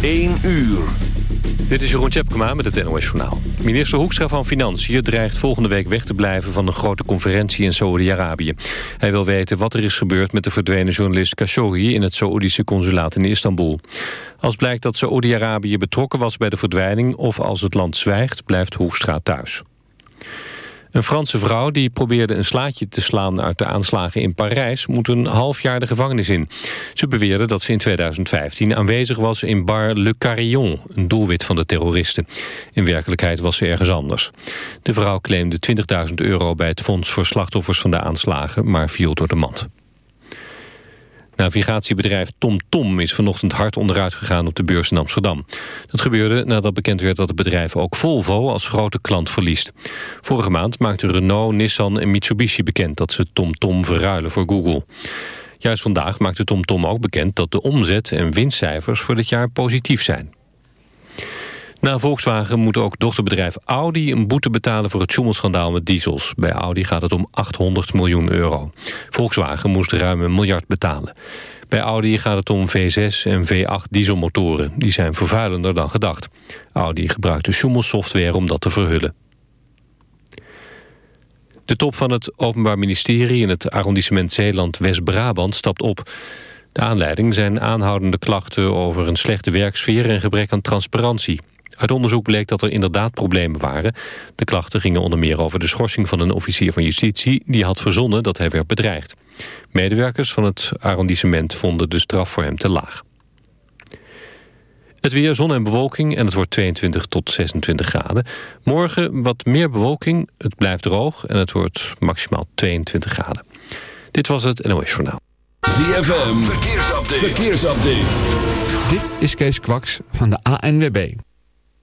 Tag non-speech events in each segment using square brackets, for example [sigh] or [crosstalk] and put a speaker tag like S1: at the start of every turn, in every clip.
S1: 1 uur.
S2: Dit is Jeroen Tjepkema met het NOS Journaal. Minister Hoekstra van Financiën dreigt volgende week weg te blijven... van een grote conferentie in Saoedi-Arabië. Hij wil weten wat er is gebeurd met de verdwenen journalist Khashoggi... in het Saoedische consulaat in Istanbul. Als blijkt dat Saoedi-Arabië betrokken was bij de verdwijning... of als het land zwijgt, blijft Hoekstra thuis. Een Franse vrouw die probeerde een slaatje te slaan uit de aanslagen in Parijs... moet een half jaar de gevangenis in. Ze beweerde dat ze in 2015 aanwezig was in bar Le Carillon... een doelwit van de terroristen. In werkelijkheid was ze ergens anders. De vrouw claimde 20.000 euro bij het Fonds voor Slachtoffers van de aanslagen... maar viel door de mand. Navigatiebedrijf TomTom Tom is vanochtend hard onderuit gegaan op de beurs in Amsterdam. Dat gebeurde nadat bekend werd dat het bedrijf ook Volvo als grote klant verliest. Vorige maand maakten Renault, Nissan en Mitsubishi bekend dat ze TomTom Tom verruilen voor Google. Juist vandaag maakte TomTom Tom ook bekend dat de omzet en winstcijfers voor dit jaar positief zijn. Na Volkswagen moet ook dochterbedrijf Audi een boete betalen voor het Schumel-schandaal met diesels. Bij Audi gaat het om 800 miljoen euro. Volkswagen moest ruim een miljard betalen. Bij Audi gaat het om V6 en V8 dieselmotoren. Die zijn vervuilender dan gedacht. Audi gebruikt de om dat te verhullen. De top van het Openbaar Ministerie in het arrondissement Zeeland-West-Brabant stapt op. De aanleiding zijn aanhoudende klachten over een slechte werksfeer en gebrek aan transparantie. Uit onderzoek bleek dat er inderdaad problemen waren. De klachten gingen onder meer over de schorsing van een officier van justitie... die had verzonnen dat hij werd bedreigd. Medewerkers van het arrondissement vonden de straf voor hem te laag. Het weer, zon en bewolking en het wordt 22 tot 26 graden. Morgen wat meer bewolking, het blijft droog en het wordt maximaal 22 graden. Dit was het NOS Journaal.
S1: ZFM, verkeersupdate. verkeersupdate.
S3: Dit is Kees Kwaks van de ANWB.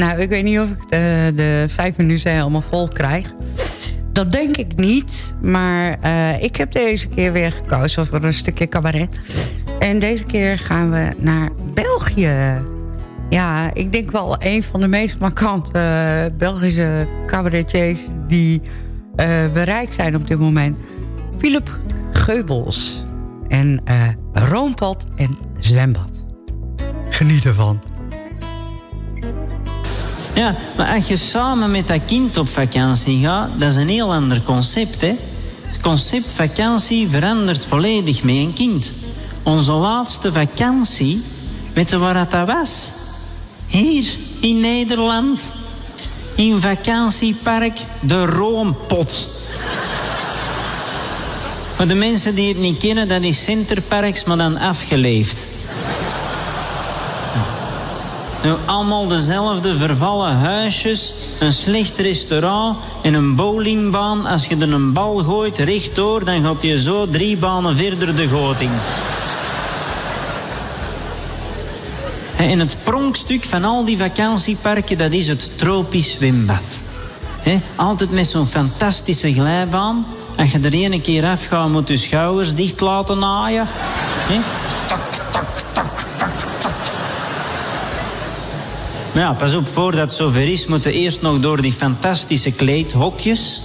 S4: Nou, ik weet niet of ik de, vijf minuten helemaal vol krijg. Dat denk ik niet. Maar eh, ik heb deze keer weer gekozen voor een stukje cabaret. En deze keer gaan we naar België. Ja, ik denk wel een van de meest markante eh, Belgische cabaretiers... die eh, bereikt zijn op dit moment. Philip Geubels. En Roompot en Zwembad. Geniet ervan.
S5: Ja, maar als je samen met dat kind op vakantie gaat, dat is een heel ander concept. Hè? Het concept vakantie verandert volledig met een kind. Onze laatste vakantie, weet je waar was? Hier, in Nederland. In vakantiepark De Roompot. [laughs] Voor de mensen die het niet kennen, dat is Centerparks, maar dan afgeleefd. Nou, allemaal dezelfde vervallen huisjes, een slecht restaurant en een bowlingbaan. Als je er een bal gooit rechtdoor, dan gaat je zo drie banen verder de goot in. En het pronkstuk van al die vakantieparken, dat is het tropisch zwembad. Hè, altijd met zo'n fantastische glijbaan. Als je er ene keer afgaat, moet je schouders dicht laten naaien. Maar ja, pas op, voordat het zover is, moeten eerst nog door die fantastische kleedhokjes.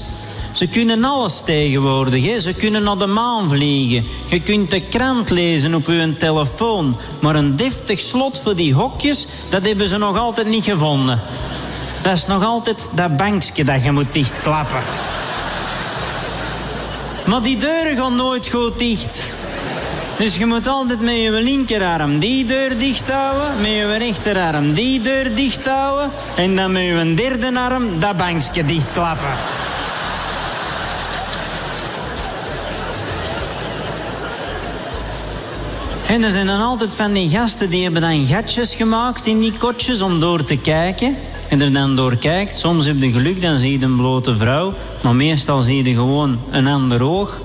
S5: Ze kunnen alles tegenwoordig. Ze kunnen naar de maan vliegen. Je kunt de krant lezen op je telefoon. Maar een deftig slot voor die hokjes, dat hebben ze nog altijd niet gevonden. Dat is nog altijd dat bankje dat je moet dichtklappen. Maar die deuren gaan nooit goed dicht. Dus je moet altijd met je linkerarm die deur dicht houden, met je rechterarm die deur dicht houden en dan met je derde arm dat bankje dichtklappen. En er zijn dan altijd van die gasten die hebben dan gatjes gemaakt in die kotjes om door te kijken. En er dan door kijkt, soms heb je geluk, dan zie je een blote vrouw. Maar meestal zie je gewoon een ander oog.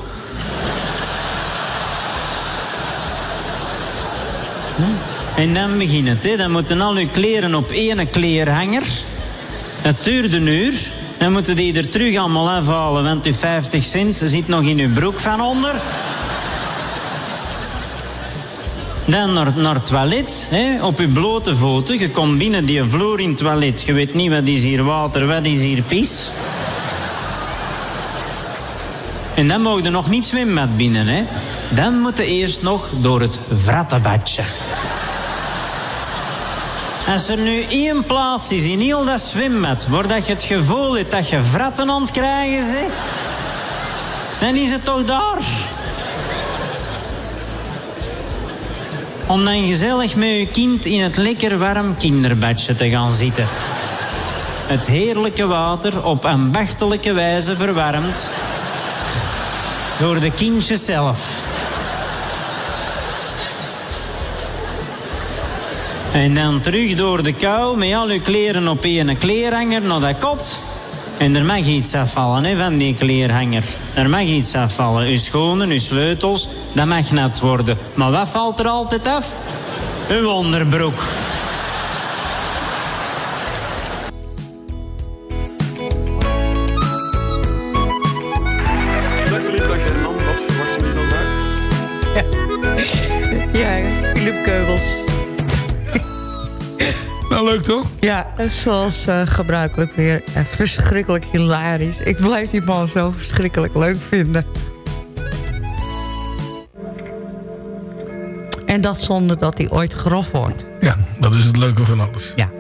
S5: En dan begint het. Hè. Dan moeten al uw kleren op één kleerhanger. Het duurt een uur. Dan moeten die er terug allemaal afhalen, want uw 50 cent zit nog in uw broek van onder. Dan naar, naar het toilet, hè, op je blote voeten. Je komt binnen die vloer in het toilet. Je weet niet wat is hier water, wat is hier pis. En dan mogen er nog niet zwembad binnen. Hè. Dan moeten eerst nog door het vrattenbadje. Als er nu één plaats is in heel dat zwembad... waar dat je het gevoel hebt dat je vratten aan het krijgen dan is het toch daar. Om dan gezellig met je kind in het lekker warm kinderbadje te gaan zitten. Het heerlijke water op ambachtelijke wijze verwarmd... door de kindjes zelf. En dan terug door de kou met al uw kleren op één kleerhanger naar dat kot. En er mag iets afvallen hè, van die kleerhanger. Er mag iets afvallen. Uw schoenen, uw sleutels, dat mag nat worden. Maar wat valt er altijd af? Uw onderbroek.
S6: Leuk toch?
S4: Ja, zoals eh, gebruikelijk weer verschrikkelijk hilarisch. Ik blijf die man zo verschrikkelijk leuk vinden. En dat zonder dat hij ooit grof wordt.
S6: Ja, dat is het leuke van alles.
S4: Ja.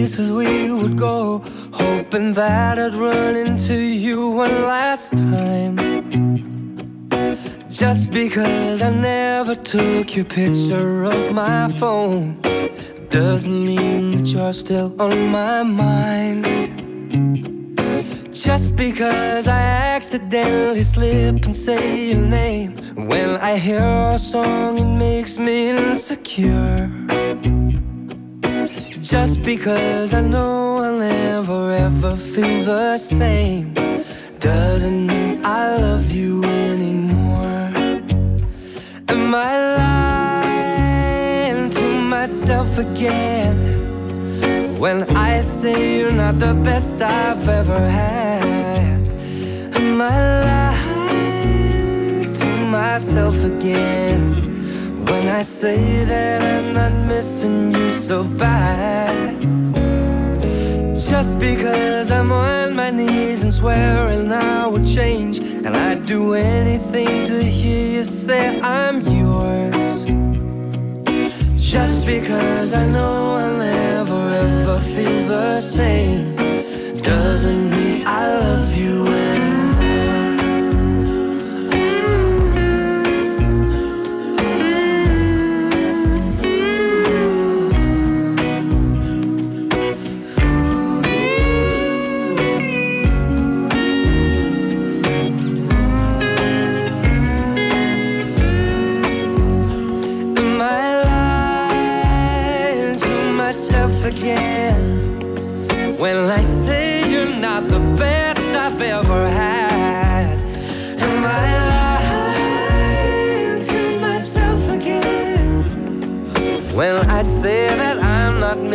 S7: Places we would go, hoping that I'd run into you one last time. Just because I never took your picture of my phone, doesn't mean that you're still on my mind. Just because I accidentally slip and say your name When I hear a song it makes me insecure Just because I know I'll never ever feel the same Doesn't mean I love you anymore Am I lying to myself again? When I say you're not the best I've ever had Am I lying to myself again When I say that I'm not missing you so bad Just because I'm on my knees and swearing I would change, and I'd do anything to hear you say I'm yours. Just because I know I'll never ever feel the same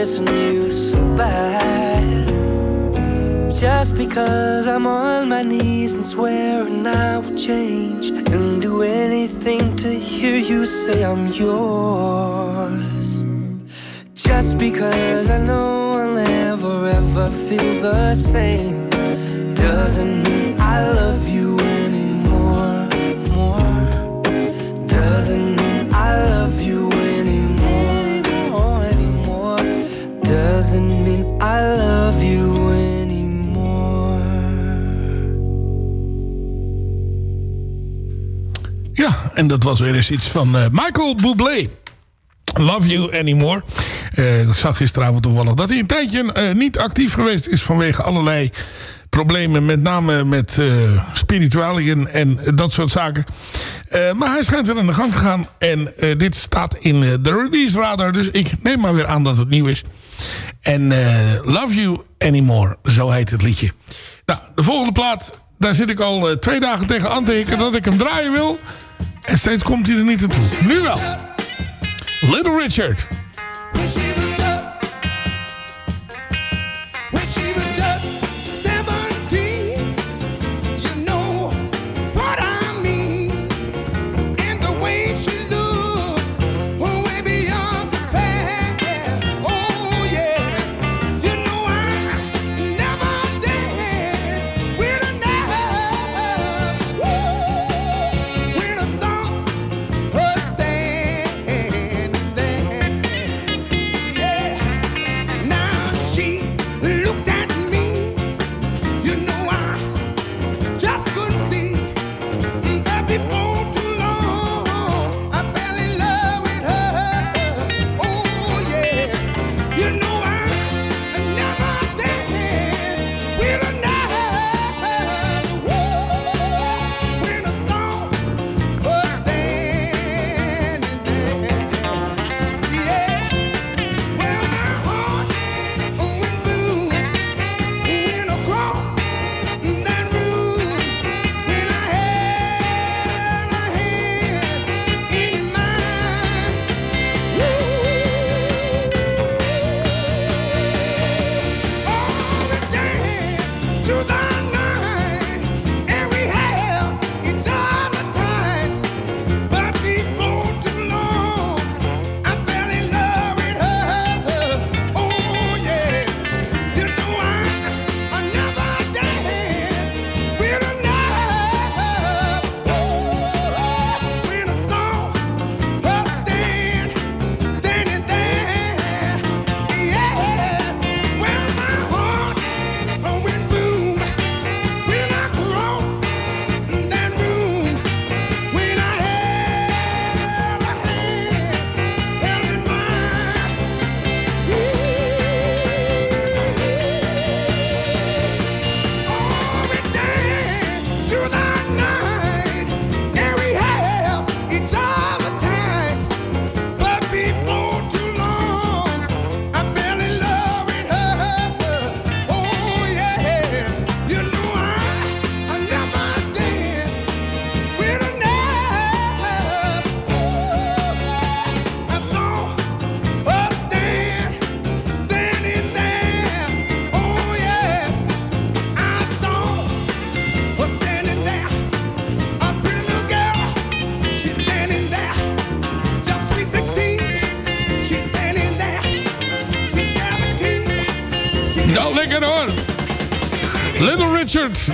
S7: missing you so bad? Just because I'm on my knees and swearing I will change and do anything to hear you say I'm yours. Just because I know I'll never ever feel the same doesn't mean
S6: en dat was weer eens iets van eh, Michael Bublé. Love You Anymore. Eh, ik zag gisteravond toevallig dat hij een tijdje eh, niet actief geweest is... vanwege allerlei problemen, met name met uh, spiritualiën en dat soort zaken. Uh, maar hij schijnt weer aan de gang te gaan. En uh, dit staat in de release radar. Dus ik neem maar weer aan dat het nieuw is. En Love You Anymore, zo heet het liedje. Nou, de volgende plaat, daar zit ik al twee dagen tegen aan te hikken dat ik hem draaien wil. En steeds komt hij er niet naartoe. Nu wel. Little Richard.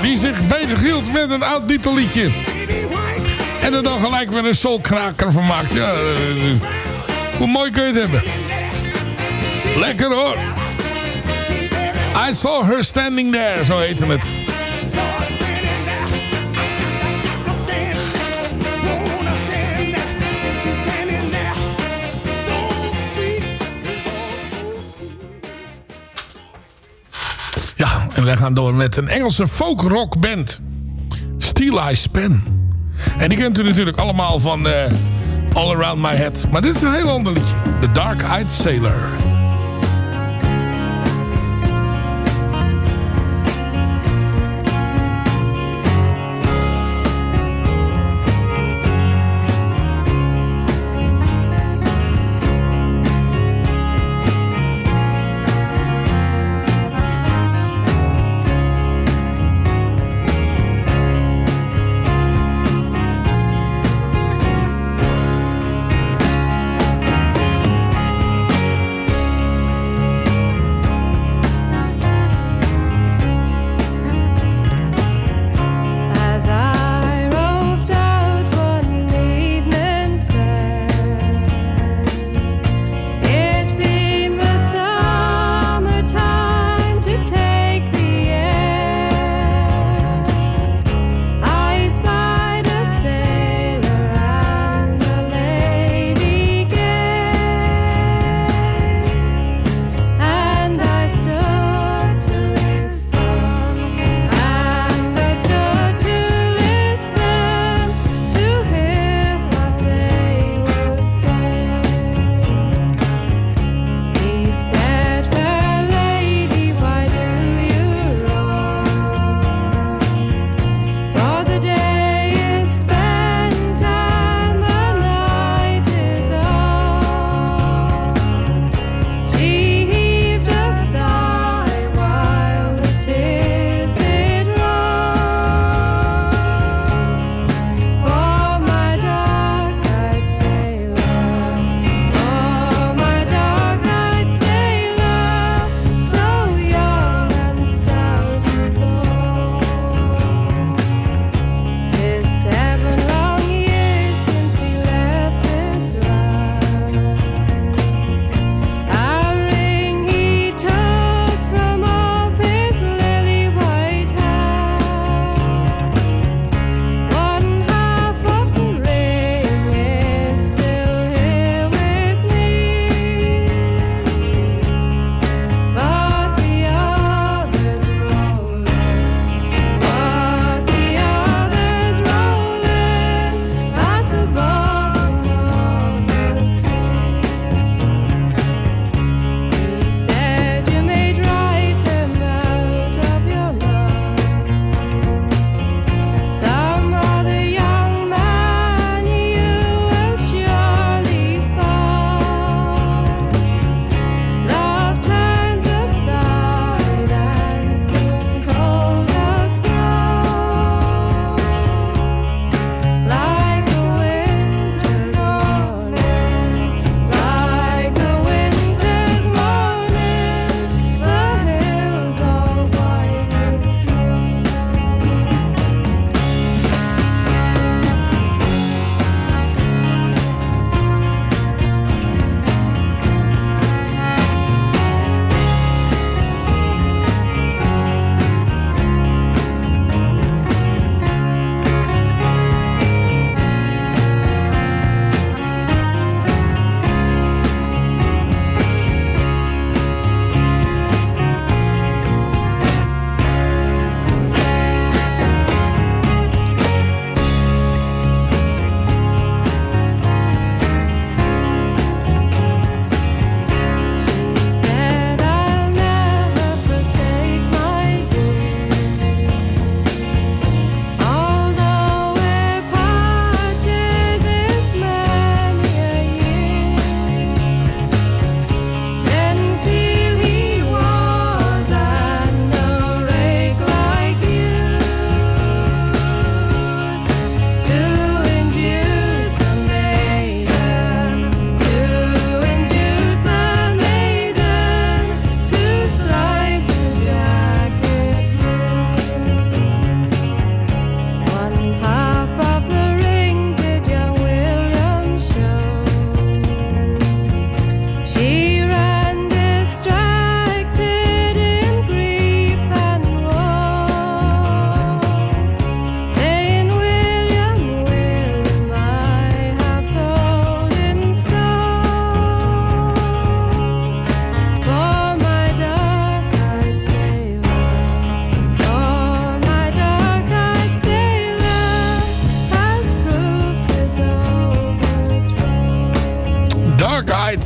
S6: Die zich bezighield met een oud Beatle liedje. En er dan gelijk weer een soulkraker van maakt. Ja, eh, hoe mooi kun je het hebben? Lekker hoor. I saw her standing there, zo heette het. En wij gaan door met een Engelse folk rock band. Steel Pen. En die kent u natuurlijk allemaal van eh, All Around My Head. Maar dit is een heel ander liedje. The Dark Eyed Sailor.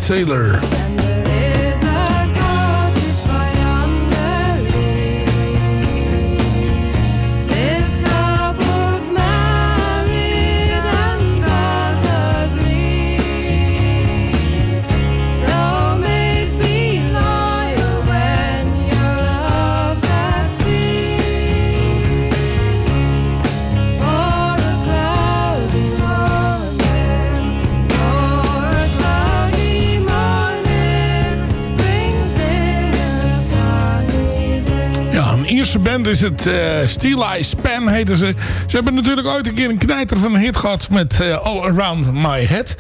S6: Sailor. Een band is het. eh Steel Eye Span heten ze. Ze hebben natuurlijk ooit een keer een knijter van een hit gehad met eh, All Around My Head.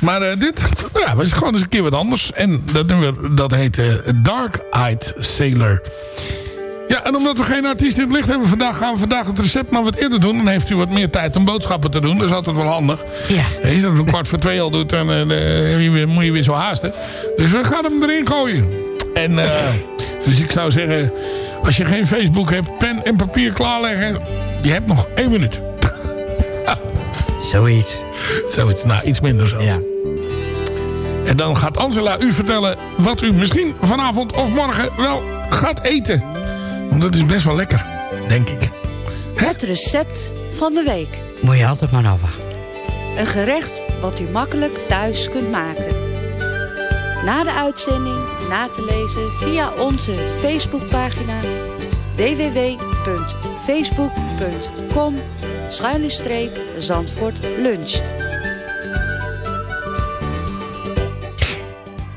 S6: Maar eh, dit ja, is gewoon eens een keer wat anders. En dat nummer dat heet Dark Eyed Sailor. Ja, en omdat we geen artiest in het licht hebben vandaag... gaan we vandaag het recept maar wat eerder doen. Dan heeft u wat meer tijd om boodschappen te doen. Dat is altijd wel handig.
S4: Ja.
S6: Als je dat om kwart voor twee al doet, dan moet je weer zo haasten. Dus we gaan hem erin gooien. En dus ik zou zeggen... Als je geen Facebook hebt, pen en papier klaarleggen. Je hebt nog één minuut. [laughs]
S4: Zoiets.
S6: Zoiets, nou iets minder zelfs.
S4: Ja.
S6: En dan gaat Angela u vertellen wat u misschien vanavond of morgen wel gaat eten. Want dat is best wel lekker, denk ik.
S8: Het recept van de week.
S4: Moet je altijd maar afwachten.
S8: Een gerecht wat u makkelijk thuis kunt maken. Na de uitzending na te lezen via onze Facebookpagina www.facebook.com schuine Zandvoort luncht.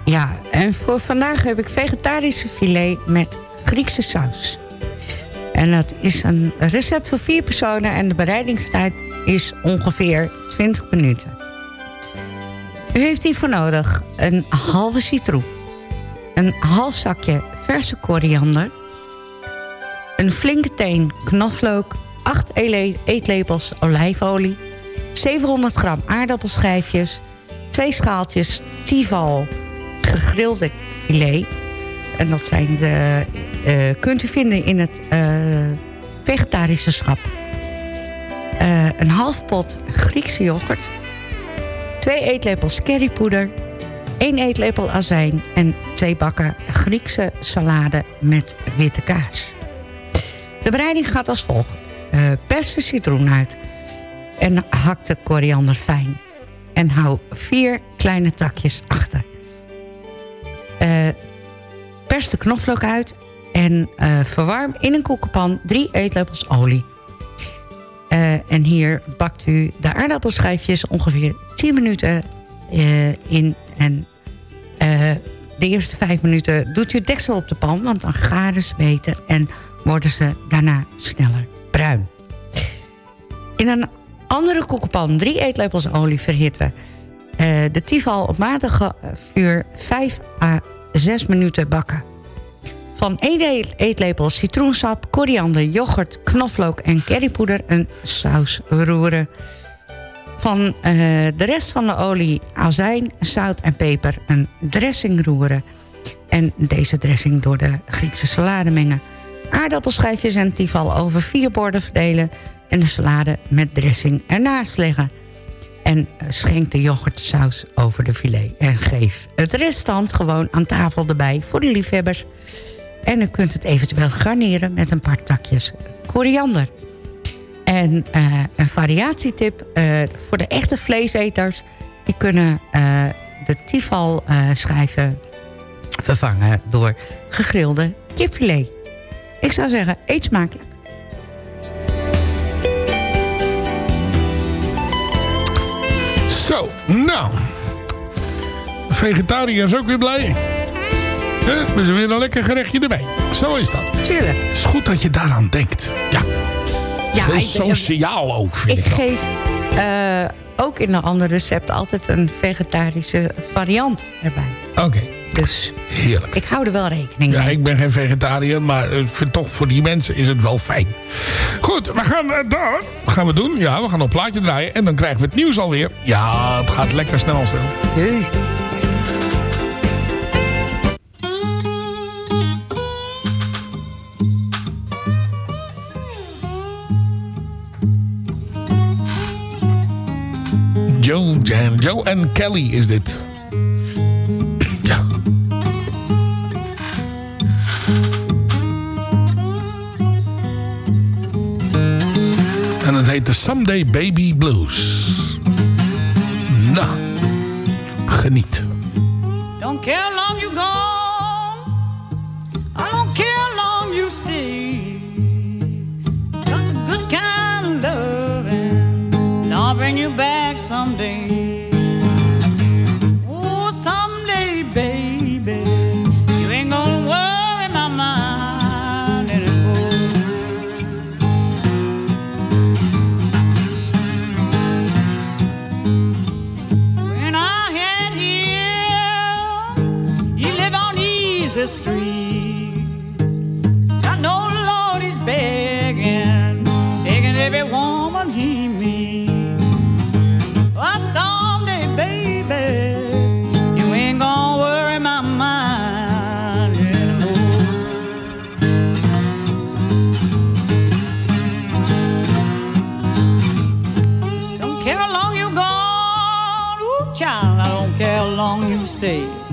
S4: Ja, en voor vandaag heb ik vegetarische filet met Griekse saus. En dat is een recept voor vier personen en de bereidingstijd is ongeveer 20 minuten. U heeft hiervoor nodig een halve citroen, een half zakje verse koriander, een flinke teen knoflook, 8 ele- eetlepels olijfolie, 700 gram aardappelschijfjes, twee schaaltjes tival gegrilde filet. En dat zijn de, eh, kunt u vinden in het eh, vegetarische schap. Eh, een half pot Griekse yoghurt. Twee eetlepels currypoeder. Één eetlepel azijn. En twee bakken Griekse salade met witte kaas. De bereiding gaat als volgt. Eh, pers de citroen uit. En hak de koriander fijn. En hou vier kleine takjes achter. Eh, pers de knoflook uit en eh, verwarm in een koekenpan drie eetlepels olie. En hier bakt u de aardappelschijfjes ongeveer 10 minuten eh, in. En eh, de eerste vijf minuten doet u deksel op de pan, want dan garen ze beter en worden ze daarna sneller bruin. In een andere koekenpan drie eetlepels olie verhitten. Eh, de tiefal op matige vuur 5 à 6 minuten bakken. Van 1 eetlepel citroensap, koriander, yoghurt, knoflook en currypoeder een saus roeren. Van eh, de rest van de olie, azijn, zout en peper een dressing roeren. En deze dressing door de Griekse salade mengen. Aardappelschijfjes en tiefal over vier borden verdelen... en de salade met dressing ernaast leggen. En eh, schenk de yoghurtsaus over de filet. En geef het restant gewoon aan tafel erbij voor de liefhebbers. En u kunt het eventueel garneren met een paar takjes koriander. En eh, een variatietip eh, voor de echte vleeseters... die kunnen eh, de tifal schijven vervangen door gegrilde kipfilet. Ik zou zeggen, eet smakelijk.
S6: Zo, nou. Vegetariërs ook weer blij. Huh? We zijn weer een lekker gerechtje erbij. Zo is dat.
S4: Tuurlijk.
S6: Het is goed dat je daaraan denkt. Ja.
S4: Ja,
S6: Heel
S4: ik-
S6: sociaal ook, vind
S4: Ik
S6: ik.
S4: geef eh, ook in een ander recept altijd een vegetarische variant erbij.
S6: Oké.
S4: Dus
S6: Heerlijk.
S4: ik hou er wel rekening
S6: Ja,
S4: mee.
S6: ik ben geen vegetariër, maar ik vind toch voor die mensen is het wel fijn. Goed, we gaan uh, daar. Wat gaan we doen? Ja, we gaan een plaatje draaien en dan krijgen we het nieuws alweer. Ja, het gaat lekker snel zo.
S4: Jee.
S6: Joe, Jam, Joe en Kelly is dit. Ja. En het heet de Someday Baby Blues. Nou, geniet.
S9: Don't care how long you gone. I don't care how long you stay. Just a good kind of loving. I'll bring you back. Someday. Oh, someday, baby. You ain't gonna worry my mind anymore. When I had here, you live on Easy Street. I know the Lord is begging, begging every woman he long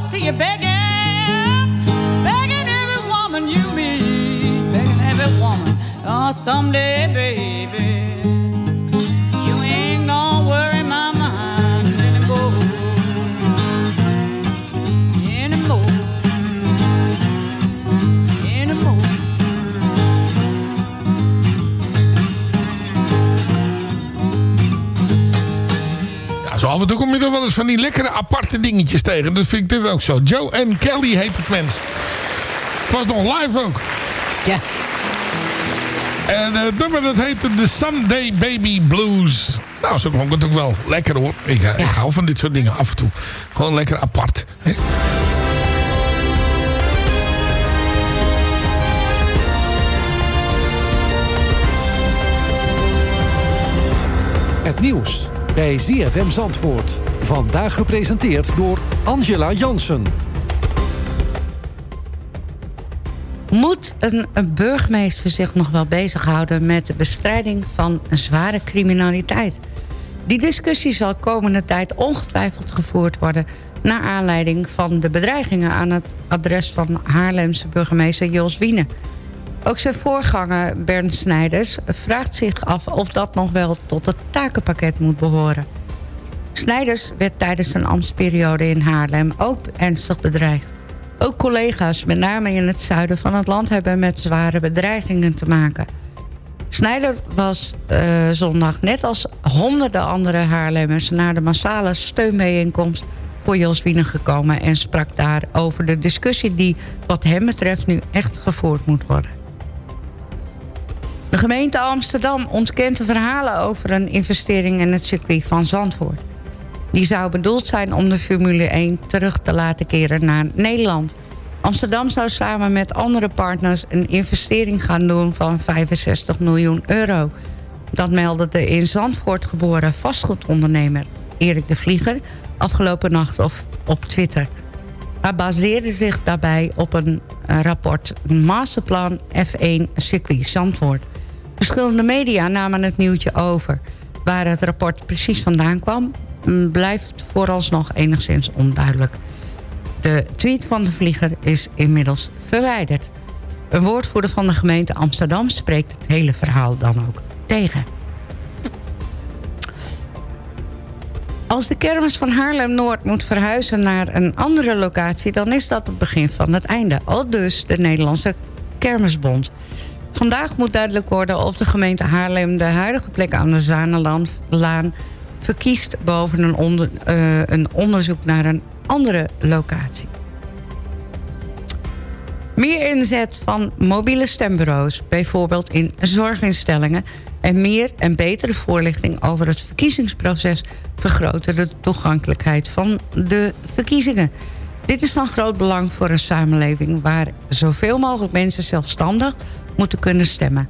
S9: see you begging, begging every woman you meet, begging every woman. Oh, someday, baby,
S6: zo af en toe kom je er wel eens van die lekkere aparte dingetjes tegen. Dat vind ik dit ook zo. Joe en Kelly heet het mens. Het was nog live ook.
S4: Ja.
S6: En eh, het nummer dat heette The Someday Baby Blues. Nou, zo klonk het ook wel lekker hoor. Ik, eh, ik hou van dit soort dingen af en toe. Gewoon lekker apart. hè.
S10: Het nieuws bij ZFM Zandvoort. Vandaag gepresenteerd door Angela Jansen.
S4: Moet een, burgemeester zich nog wel bezighouden... met de bestrijding van een zware criminaliteit? Die discussie zal komende tijd ongetwijfeld gevoerd worden... naar aanleiding van de bedreigingen aan het adres van Haarlemse burgemeester Jos Wiene. Ook zijn voorganger Bernd Snijders vraagt zich af of dat nog wel tot het takenpakket moet behoren. Snijders werd tijdens zijn ambtsperiode in Haarlem ook ernstig bedreigd. Ook collega's, met name in het zuiden van het land... hebben met zware bedreigingen te maken. Snijder was eh, zondag, net als honderden andere Haarlemmers... naar de massale steunbijeenkomst voor Jos Wiener gekomen... en sprak daar over de discussie die wat hem betreft nu echt gevoerd moet worden. Gemeente Amsterdam ontkent de verhalen over een investering in het circuit van Zandvoort. Die zou bedoeld zijn om de Formule 1 terug te laten keren naar Nederland. Amsterdam zou samen met andere partners een investering gaan doen van 65 miljoen euro. Dat meldde de in Zandvoort geboren vastgoedondernemer Erik de Vlieger afgelopen nacht op, op Twitter. Hij baseerde zich daarbij op een rapport Masterplan F1 Circuit Zandvoort. Verschillende media namen het nieuwtje over. Waar het rapport precies vandaan kwam, mm, blijft vooralsnog enigszins onduidelijk. De tweet van de vlieger is inmiddels verwijderd. Een woordvoerder van de gemeente Amsterdam spreekt het hele verhaal dan ook tegen. Als de kermis van Haarlem-Noord moet verhuizen naar een andere locatie... dan is dat het begin van het einde. Al dus de Nederlandse Kermisbond. Vandaag moet duidelijk worden of de gemeente Haarlem... de huidige plek aan de Zanelaan verkiest... boven een, uh, een onderzoek naar een andere locatie. Meer inzet van mobiele stembureaus, bijvoorbeeld in zorginstellingen... en meer en betere voorlichting over het verkiezingsproces... vergroten de toegankelijkheid van de verkiezingen. Dit is van groot belang voor een samenleving... waar zoveel mogelijk mensen zelfstandig moeten kunnen stemmen.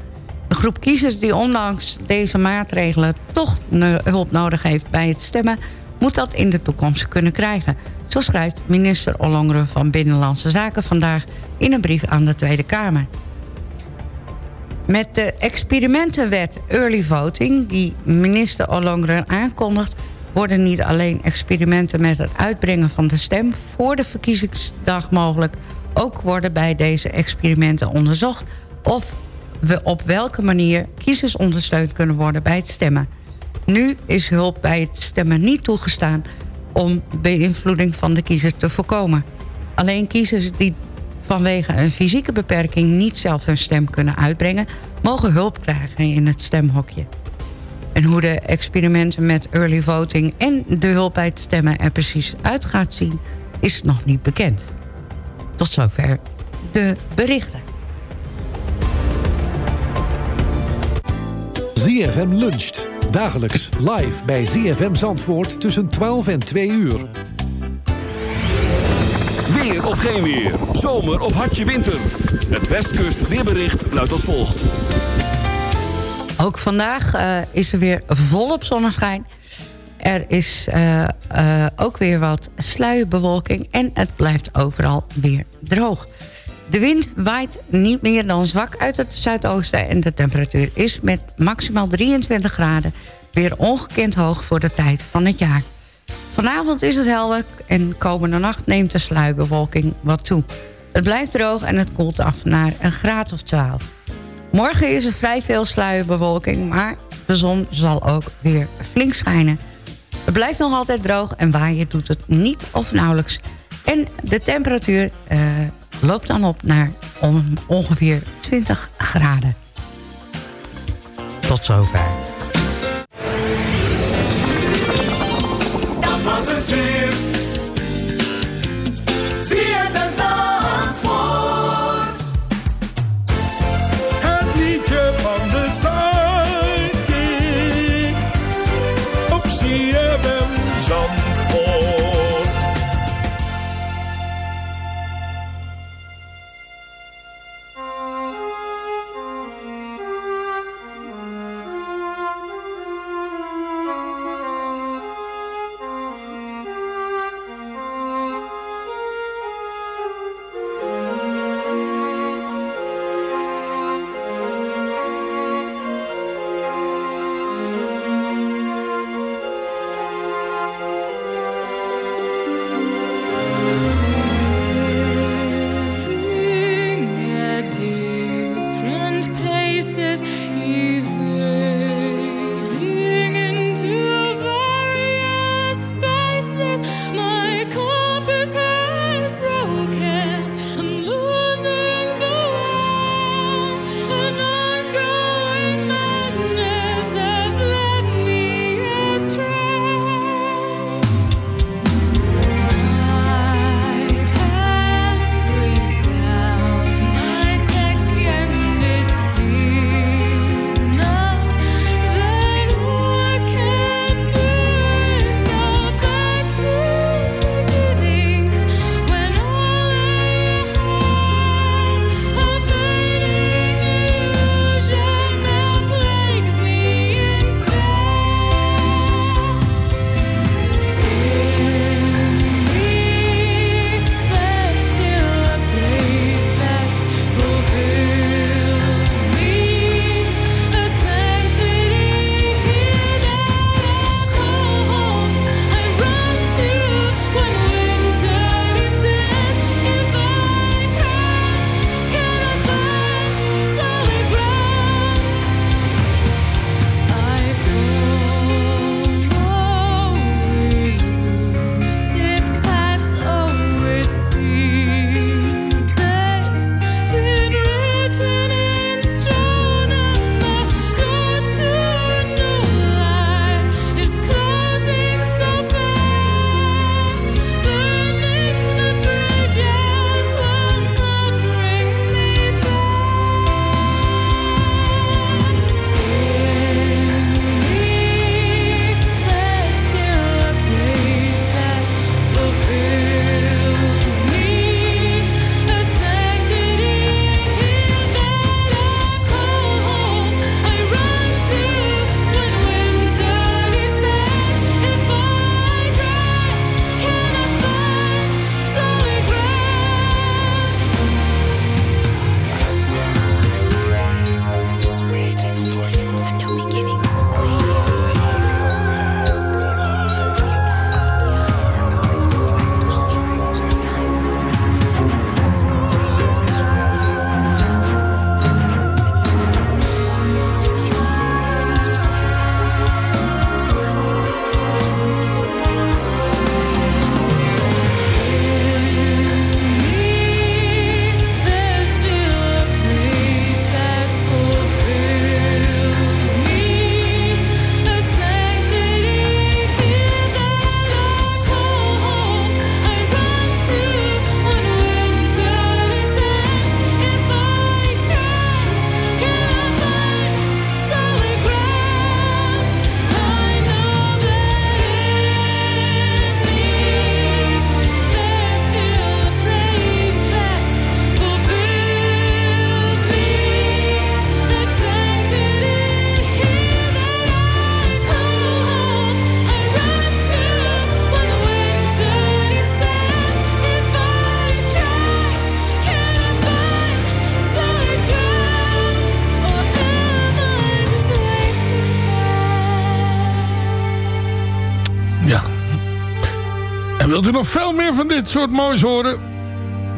S4: De groep kiezers die ondanks deze maatregelen toch hulp nodig heeft bij het stemmen... moet dat in de toekomst kunnen krijgen. Zo schrijft minister Ollongren van Binnenlandse Zaken vandaag in een brief aan de Tweede Kamer. Met de experimentenwet Early Voting, die minister Ollongren aankondigt... worden niet alleen experimenten met het uitbrengen van de stem... voor de verkiezingsdag mogelijk. Ook worden bij deze experimenten onderzocht... of we op welke manier kiezers ondersteund kunnen worden bij het stemmen. Nu is hulp bij het stemmen niet toegestaan om beïnvloeding van de kiezer te voorkomen. Alleen kiezers die vanwege een fysieke beperking niet zelf hun stem kunnen uitbrengen... mogen hulp krijgen in het stemhokje. En hoe de experimenten met early voting en de hulp bij het stemmen er precies uit gaat zien... is nog niet bekend. Tot zover de berichten.
S10: ZFM luncht. Dagelijks live bij ZFM Zandvoort tussen 12 en 2 uur.
S1: Weer of geen weer. Zomer of hartje winter. Het Westkust weerbericht luidt als volgt.
S4: Ook vandaag uh, is er weer volop zonneschijn. Er is uh, uh, ook weer wat sluierbewolking en het blijft overal weer droog. De wind waait niet meer dan zwak uit het zuidoosten... en de temperatuur is met maximaal 23 graden... weer ongekend hoog voor de tijd van het jaar. Vanavond is het helder en komende nacht neemt de sluierbewolking wat toe. Het blijft droog en het koelt af naar een graad of 12. Morgen is er vrij veel sluierbewolking... maar de zon zal ook weer flink schijnen. Het blijft nog altijd droog en waaien doet het niet of nauwelijks... En de temperatuur uh, loopt dan op naar ongeveer 20 graden. Tot zover.
S6: Van dit soort moois horen?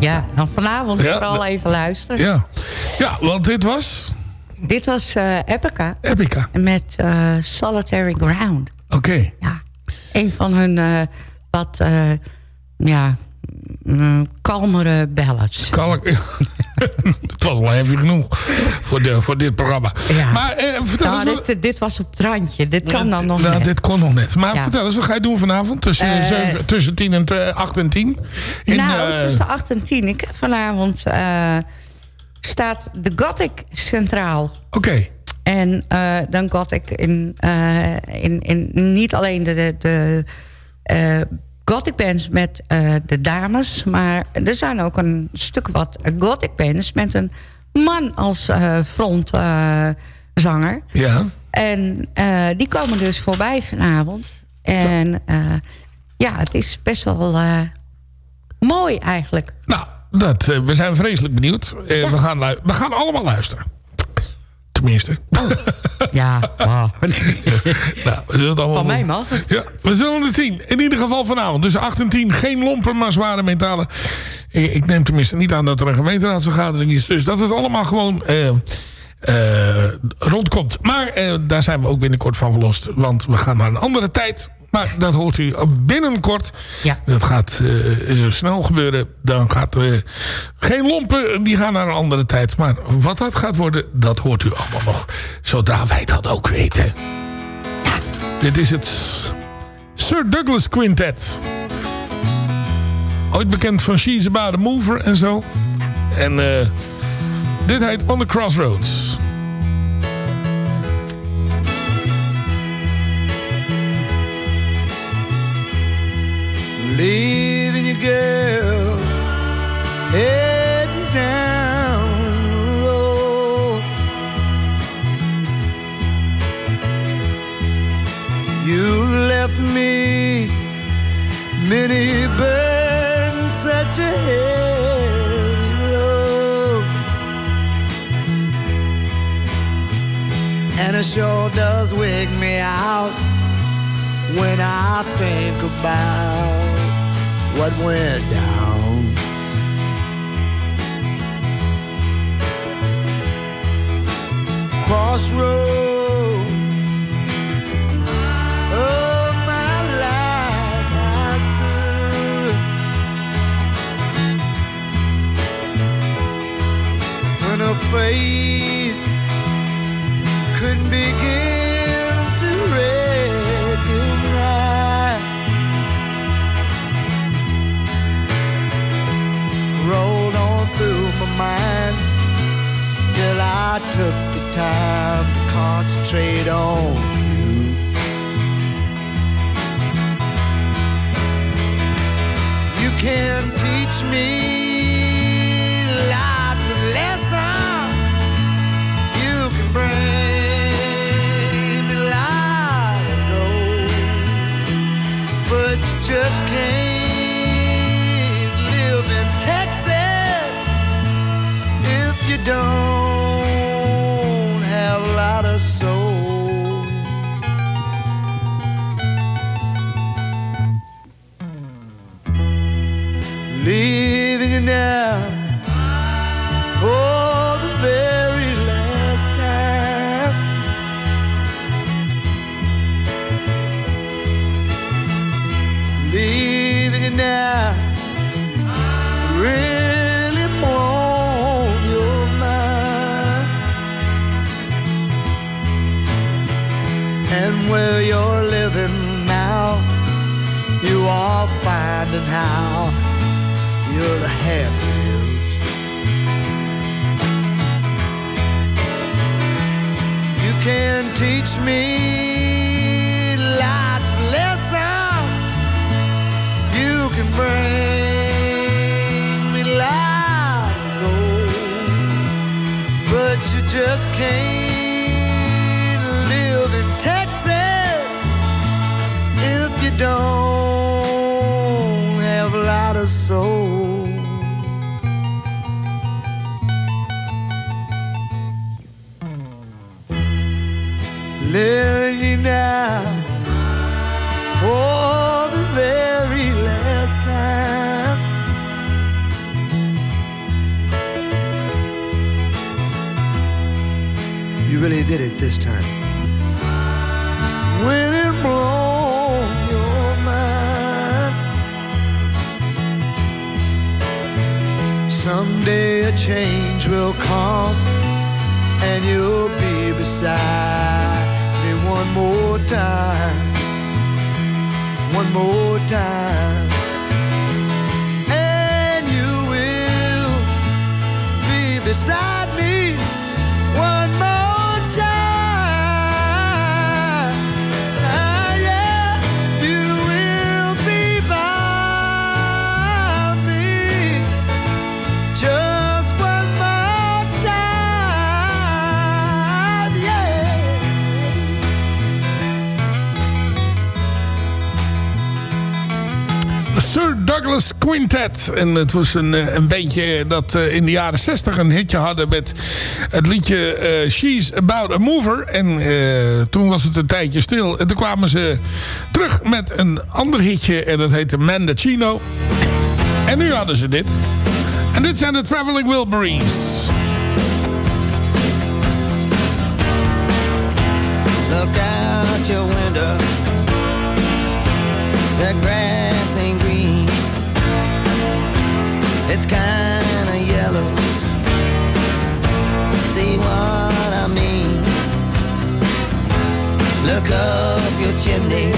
S4: Ja, dan vanavond
S6: Ja,
S4: vooral even luisteren.
S6: Ja. Ja, want dit was...
S4: Dit was eh Epica.
S6: Epica.
S4: Met eh, Solitary Ground.
S6: Oké.
S4: Een van hun eh, wat ja, mm, kalmere ballads.
S6: Kalk. [laughs] Het was wel heavy genoeg voor, de, voor dit programma. Maar eh, vertel
S4: Nou,
S6: eens...
S4: dit, dit was op het randje. Dit kan dan nog
S6: nou,
S4: net.
S6: dit kon nog net. Maar
S4: Ja.
S6: vertel eens, wat ga je doen vanavond? Tussen,
S4: Eh,
S6: zeven- tussen 10 en eh, 8 en 10? In,
S4: nou,
S6: eh,
S4: tussen 8 en 10. Ik heb vanavond eh, staat de Gothic centraal.
S6: Oké.
S4: En eh, dan Gothic in, eh, in, in niet alleen de, de, de eh, Gothic bands met eh, de dames... maar er zijn ook een stuk wat Gothic bands met een man als eh frontzanger.
S6: Ja.
S4: En eh, die komen dus voorbij vanavond. En eh, ja, het is best wel eh, mooi eigenlijk.
S6: Nou, dat, eh, we zijn vreselijk benieuwd. Eh, we, gaan we gaan allemaal luisteren. Tenminste.
S4: Ja, [laughs]
S6: nou, we zullen het allemaal
S4: Van mij mag het.
S6: Ja, we zullen het zien. In ieder geval vanavond. Dus 8 en 10. Geen lompen, maar zware metalen. Ik, ik neem tenminste niet aan dat er een gemeenteraadsvergadering is. Dus dat het allemaal gewoon eh, eh, rondkomt. Maar eh, daar zijn we ook binnenkort van verlost. Want we gaan naar een andere tijd. Maar dat hoort u binnenkort.
S4: Ja.
S6: Dat gaat eh, snel gebeuren. Dan gaat eh, geen lompen. Die gaan naar een andere tijd. Maar wat dat gaat worden, dat hoort u allemaal nog. Zodra wij dat ook weten. Dit is het Sir Douglas Quintet. Ooit bekend van She's About a Mover en zo. En eh, dit heet On the Crossroads.
S11: Leaving you, girl, heading down the road. You left me many burdens such a heavy road. And it sure does wig me out when I think about what went down. Crossroad of my life I stood when a face couldn't begin took the time to concentrate on you. You can teach me lots of lessons. You can bring me gold, but you just can't live in Texas if you don't really did it this time. When it blows your mind. Someday a change will come, and you'll be beside me one more time. One more time. And you will be beside
S6: Douglas Quintet. En het was een, eh, een bandje dat eh, in de jaren 60 een hitje hadden met het liedje eh, She's About a Mover. En toen was het een tijdje stil. En toen kwamen ze terug met een ander hitje en dat heette Mendocino. En nu hadden ze dit. En dit zijn de Traveling Wilburys.
S11: Look out your window. The Look up your chimney.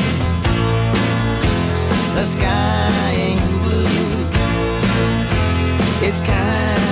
S11: The sky ain't blue. It's kinda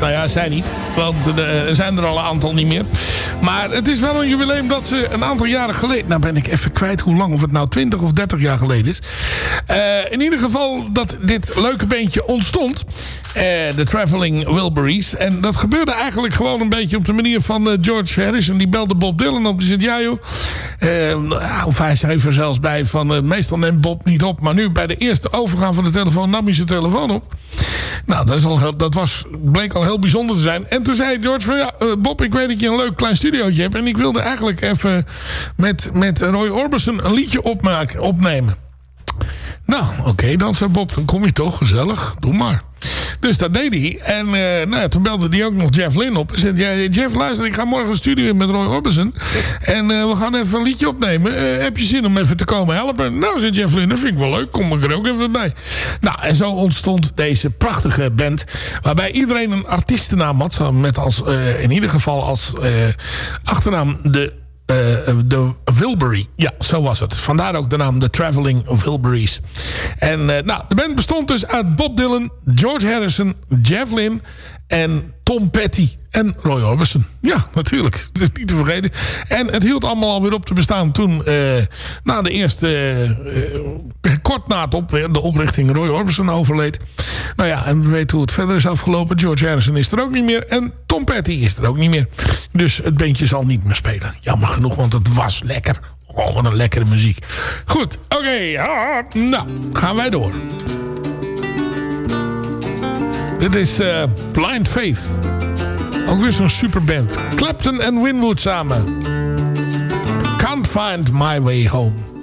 S6: nou ja, zij niet. Want eh, er zijn er al een aantal niet meer. Maar het is wel een jubileum dat ze een aantal jaren geleden... Nou ben ik even kwijt hoe lang, of het nou 20 of 30 jaar geleden is. Eh, in ieder geval dat dit leuke beentje ontstond. eh, De Traveling Wilburys. En dat gebeurde eigenlijk gewoon een beetje op de manier van George Harrison. Die belde Bob Dylan op. Die zei, ja joh. Eh, of hij schreef er zelfs bij van... meestal neemt Bob niet op. Maar nu bij de eerste overgaan van de telefoon nam hij zijn telefoon op. Nou, dat, is dat was, bleek al heel bijzonder te zijn. En toen zei George van, ja, eh, Bob, ik weet dat je een leuk klein studiootje hebt... en ik wilde eigenlijk even met, met Roy Orbison een liedje opmaken, opnemen. Nou, oké, dan zei Bob, dan kom je toch, gezellig, doe maar. Dus dat deed hij. En eh, nou toen belde hij ook nog Jeff Lynne op. En zei, ja, Jeff, luister, ik ga morgen de studio in met Roy Orbison. En eh, we gaan even een liedje opnemen. Eh, heb je zin om even te komen helpen? Nou, zei Jeff Lynne, dat vind ik wel leuk. Kom ik er ook even bij. Nou, en zo ontstond deze prachtige band. Waarbij iedereen een artiestennaam had. Met als, in ieder geval als achternaam de de Wilbury. Ja, zo was het. Vandaar ook de naam The Traveling Wilburys. En eh, nou, de band bestond dus uit Bob Dylan, George Harrison, Jeff Lynne en Tom Petty en Roy Orbison. Ja, natuurlijk. Dat is niet te vergeten. En het hield allemaal alweer op te bestaan toen eh, na de eerste... eh, kort na de oprichting Roy Orbison overleed. Nou ja, en we weten hoe het verder is afgelopen. George Harrison is er ook niet meer. En Tom Petty is er ook niet meer. Dus het bandje zal niet meer spelen. Jammer genoeg, want het was lekker. Oh, wat een lekkere muziek. Goed, oké. ah, nou, gaan wij door. Dit is eh, Blind Faith. Ook weer zo'n superband. Clapton en Winwood samen. Can't find my way home.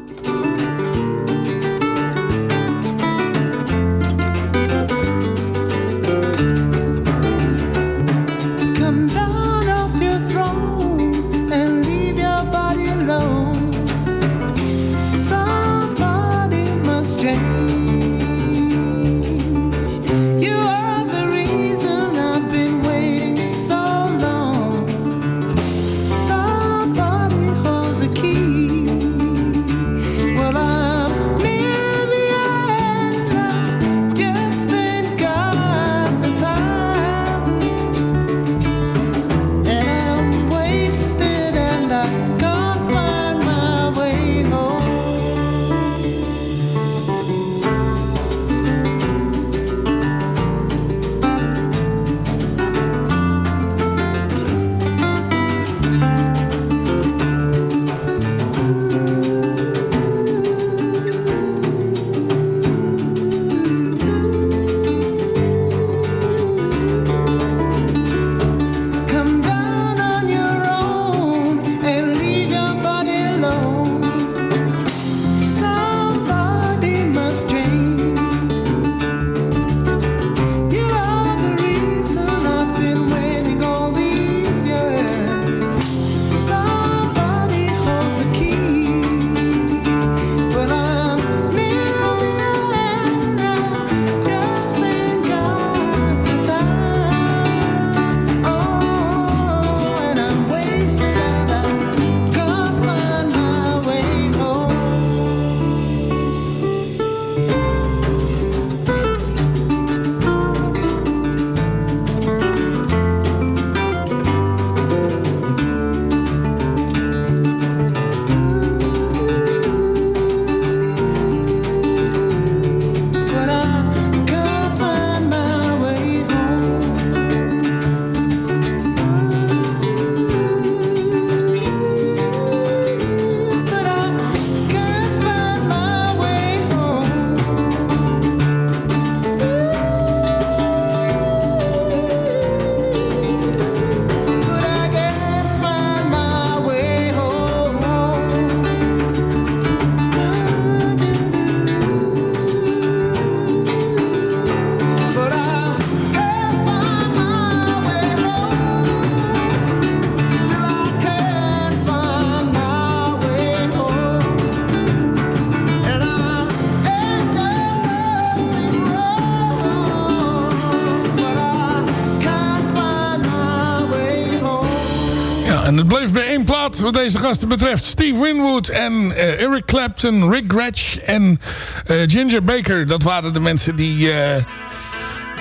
S6: En het bleef bij één plaat wat deze gasten betreft. Steve Winwood en eh, Eric Clapton, Rick Gretsch en eh, Ginger Baker. Dat waren de mensen die, eh,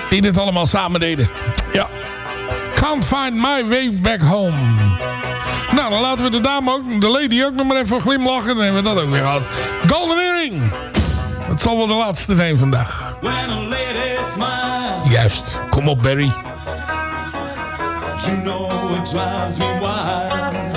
S6: die dit allemaal samen deden. Ja. Can't find my way back home. Nou, dan laten we de dame ook, de lady ook nog maar even glimlachen. Dan hebben we dat ook weer gehad. Golden Earring. Dat zal wel de laatste zijn vandaag. Juist. Kom op, Barry.
S11: You know it drives me wild.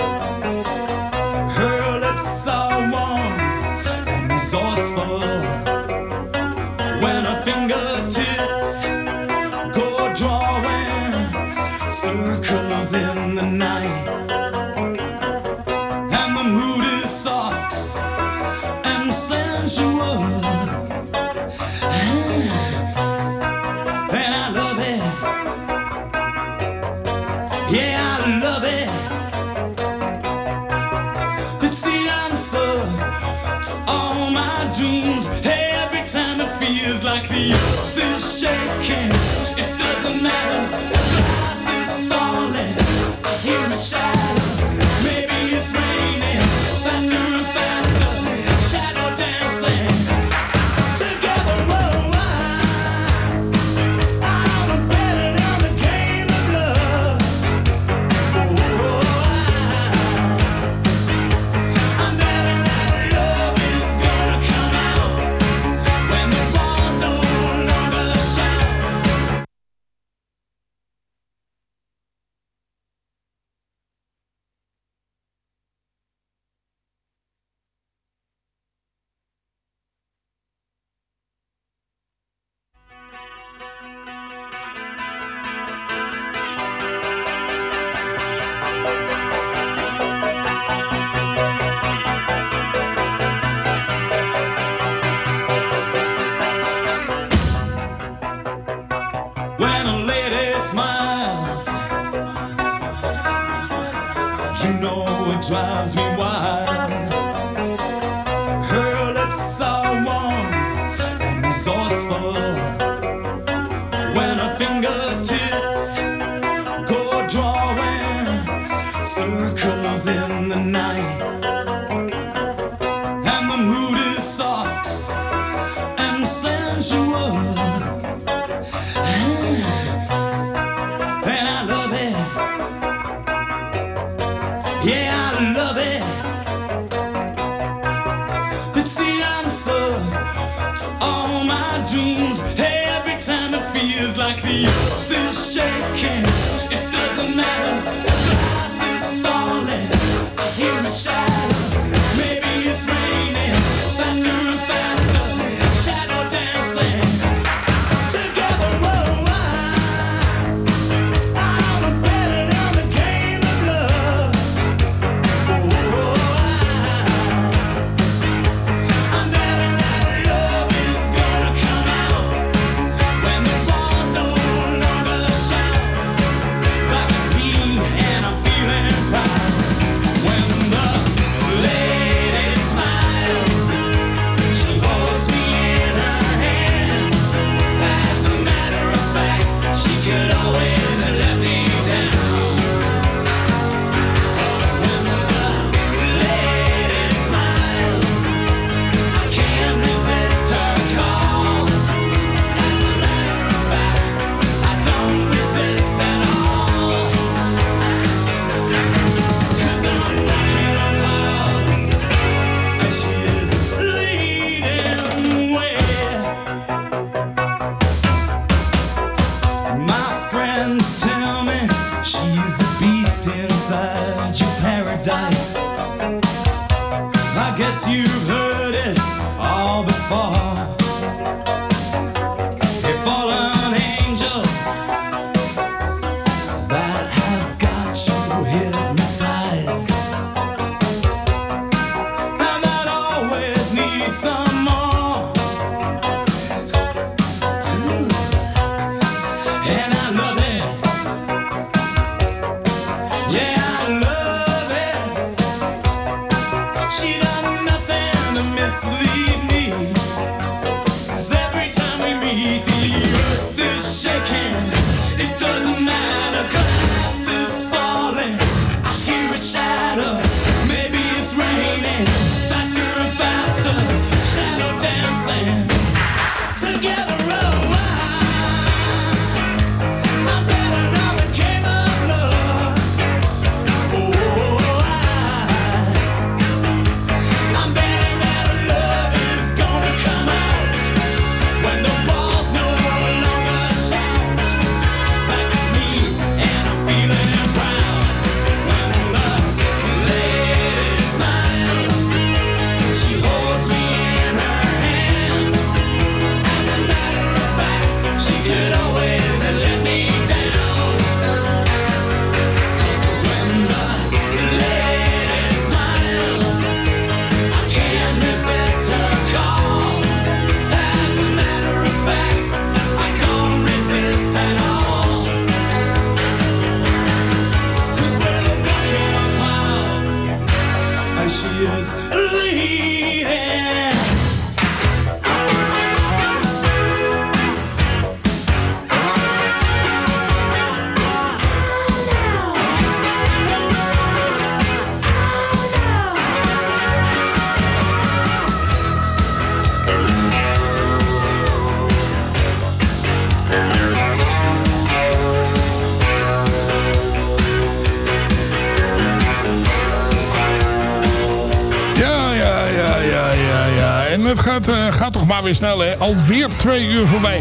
S6: Maar weer snel, hè. Alweer twee uur voorbij.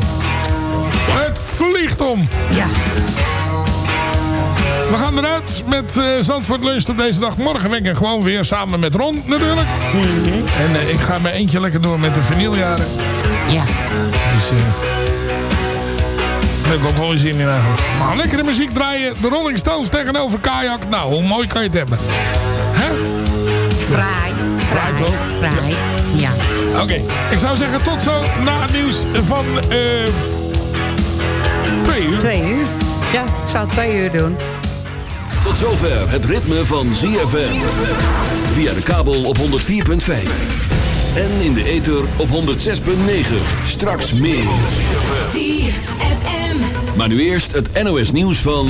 S6: Het vliegt om.
S4: Ja.
S6: We gaan eruit met eh, Zandvoort Lunch op deze dag. Morgen ben ik er gewoon weer samen met Ron natuurlijk. En eh, ik ga mijn eentje lekker door met de vinyljaren.
S4: Ja.
S6: Dus daar heb ik ook wel weer zin in eigenlijk. Maar lekkere muziek draaien. De Rolling Stones tegenover Kajak. Nou, hoe mooi kan je het hebben? Hè?
S4: Fraai.
S6: Fraai toch?
S4: Fraai. Ja.
S6: Oké, ik zou zeggen tot zo na het nieuws van eh twee uur.
S4: Twee uur. Ja, ik zou het twee uur doen.
S1: Tot zover het ritme van ZFM. Via de kabel op 104.5. En in de ether op 106.9. Straks meer. Maar nu eerst het NOS nieuws van...